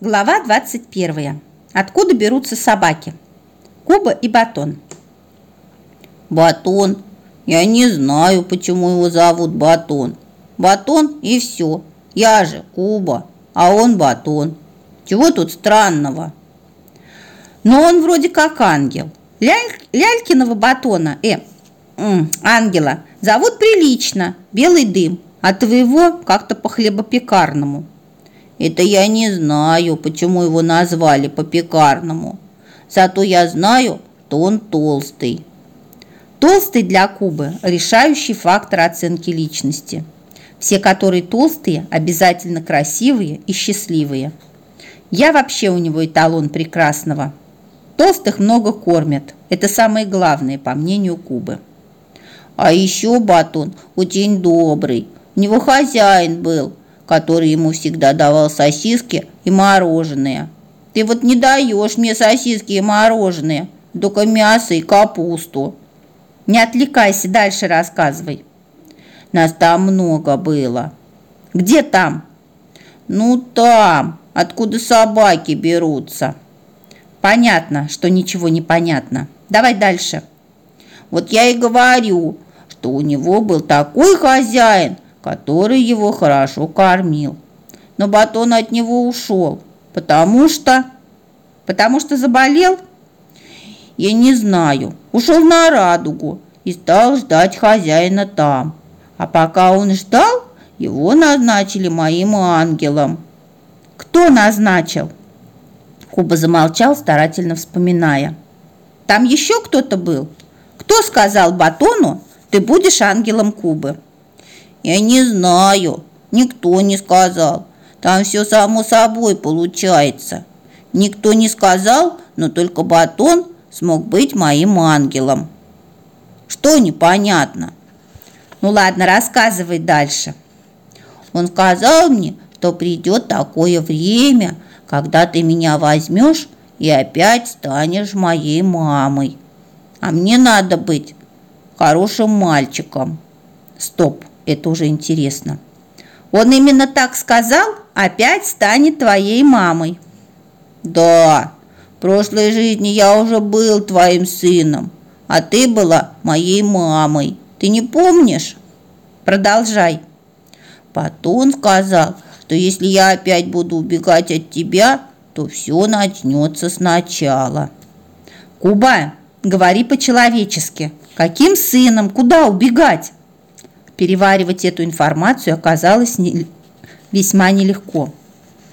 Глава 21. Откуда берутся собаки? Куба и Батон. Батон. Я не знаю, почему его зовут Батон. Батон и все. Я же Куба, а он Батон. Чего тут странного? Но он вроде как ангел. Ляль, Лялькиного Батона, э, м, ангела, зовут прилично, белый дым, а твоего как-то по хлебопекарному. Это я не знаю, почему его назвали по-пекарному. Зато я знаю, что он толстый. Толстый для Кубы – решающий фактор оценки личности. Все, которые толстые, обязательно красивые и счастливые. Я вообще у него эталон прекрасного. Толстых много кормят. Это самое главное, по мнению Кубы. А еще Батон очень добрый. У него хозяин был, который ему всегда давал сосиски и мороженое. Ты вот не даешь мне сосиски и мороженое, только мясо и капусту. Не отвлекайся, дальше рассказывай. Нас там много было. Где там? Ну там, откуда собаки берутся. Понятно, что ничего не понятно. Давай дальше. Вот я и говорю, что у него был такой хозяин – который его хорошо кормил. Но батон от него ушел, потому что... Потому что заболел? Я не знаю. Ушел на радугу и стал ждать хозяина там. А пока он ждал, его назначили моим ангелом. Кто назначил? Куба замолчал, старательно вспоминая. Там еще кто-то был? Кто сказал Батону, ты будешь ангелом Кубы? Я не знаю, никто не сказал. Там все само собой получается. Никто не сказал, но только Батон смог быть моим ангелом. Что непонятно? Ну ладно, рассказывай дальше. Он сказал мне, что придет такое время, когда ты меня возьмешь и опять станешь моей мамой. А мне надо быть хорошим мальчиком. Стоп. Это уже интересно. Он именно так сказал? Опять станет твоей мамой. Да, в прошлой жизни я уже был твоим сыном, а ты была моей мамой. Ты не помнишь? Продолжай. Потом сказал, что если я опять буду убегать от тебя, то все начнется сначала. Куба, говори по-человечески. Каким сыном? Куда убегать? Переваривать эту информацию оказалось не, весьма нелегко.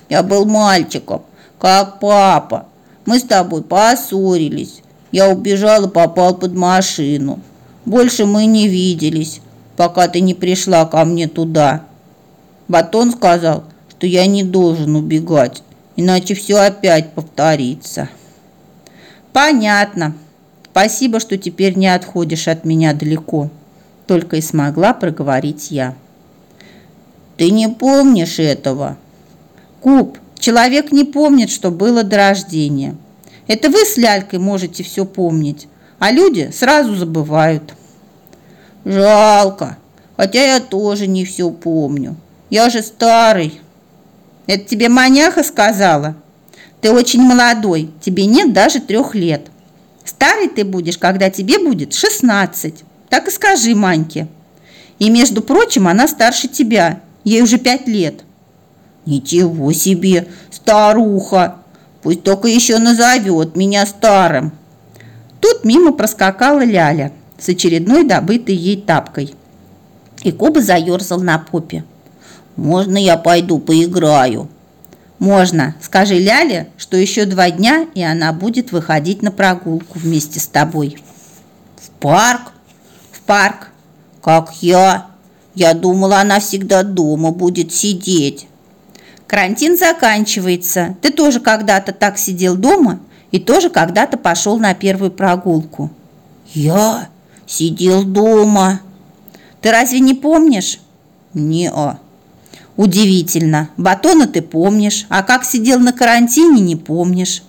Я был мальчиком, как папа. Мы с тобой поссорились. Я убежал и попал под машину. Больше мы не виделись, пока ты не пришла ко мне туда. Батон сказал, что я не должен убегать, иначе все опять повторится. Понятно. Спасибо, что теперь не отходишь от меня далеко только и смогла проговорить я. Ты не помнишь этого? Куб, человек не помнит, что было до рождения. Это вы с лялькой можете все помнить, а люди сразу забывают. Жалко, хотя я тоже не все помню. Я же старый. Это тебе маняха сказала? Ты очень молодой, тебе нет даже трех лет. Старый ты будешь, когда тебе будет шестнадцать. Так и скажи Маньке. И, между прочим, она старше тебя. Ей уже пять лет. Ничего себе, старуха. Пусть только еще назовет меня старым. Тут мимо проскакала Ляля с очередной добытой ей тапкой. И Коба заерзал на попе. «Можно я пойду поиграю?» «Можно. Скажи Ляле, что еще два дня, и она будет выходить на прогулку вместе с тобой». «В парк?» Парк. Как я? Я думала, она всегда дома будет сидеть. Карантин заканчивается. Ты тоже когда-то так сидел дома и тоже когда-то пошел на первую прогулку. Я сидел дома. Ты разве не помнишь? Не-а. Удивительно. Батона ты помнишь, а как сидел на карантине, не помнишь.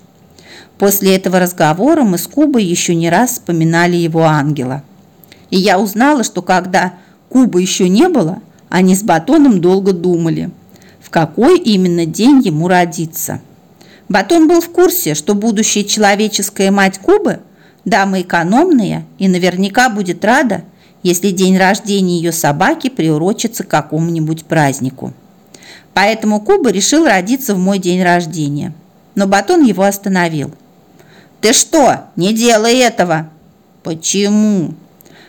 После этого разговора мы с Кубой еще не раз вспоминали его ангела. И я узнала, что когда Кубы еще не было, они с Батоном долго думали, в какой именно день ему родиться. Батон был в курсе, что будущая человеческая мать Кубы – дама экономная и наверняка будет рада, если день рождения ее собаки приурочится к какому-нибудь празднику. Поэтому Куба решил родиться в мой день рождения. Но Батон его остановил. «Ты что, не делай этого!» «Почему?»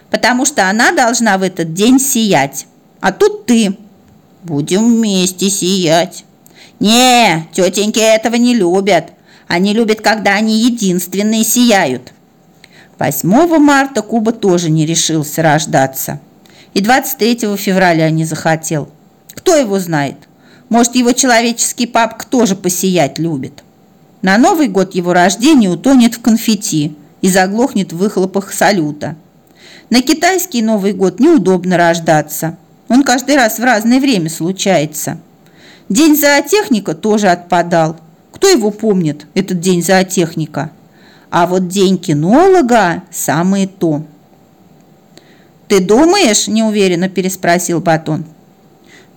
«Потому что она должна в этот день сиять, а тут ты». «Будем вместе сиять». «Не, тетеньки этого не любят. Они любят, когда они единственные сияют». 8 марта Куба тоже не решился рождаться. И 23 февраля не захотел. Кто его знает? Может, его человеческий папка тоже посиять любит. На Новый год его рождения утонет в конфетти и заглохнет в выхлопах салюта. На китайский Новый год неудобно рождаться. Он каждый раз в разное время случается. День зоотехника тоже отпадал. Кто его помнит, этот день зоотехника? А вот день кинолога – самое то. «Ты думаешь?» – неуверенно переспросил Батон.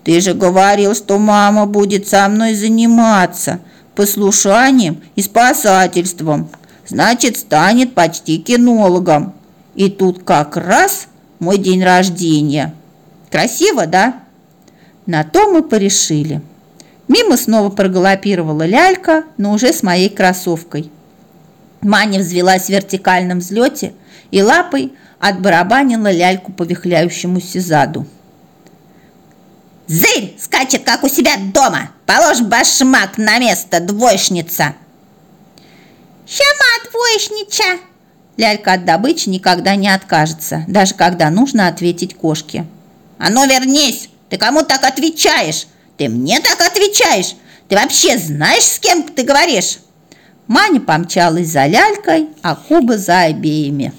«Ты же говорил, что мама будет со мной заниматься послушанием и спасательством. Значит, станет почти кинологом. И тут как раз мой день рождения. Красиво, да?» На то мы порешили. Мимо снова прогалопировала лялька, но уже с моей кроссовкой. Маня взвелась в вертикальном взлете и лапой отбарабанила ляльку по вихляющемуся заду. «Зырь скачет, как у себя дома! Положь башмак на место, двоечница!» «Щама, двоечнича!» Лялька от добычи никогда не откажется, даже когда нужно ответить кошке. «А ну вернись! Ты кому так отвечаешь? Ты мне так отвечаешь? Ты вообще знаешь, с кем ты говоришь?» Маня помчалась за лялькой, а Куба за обеими.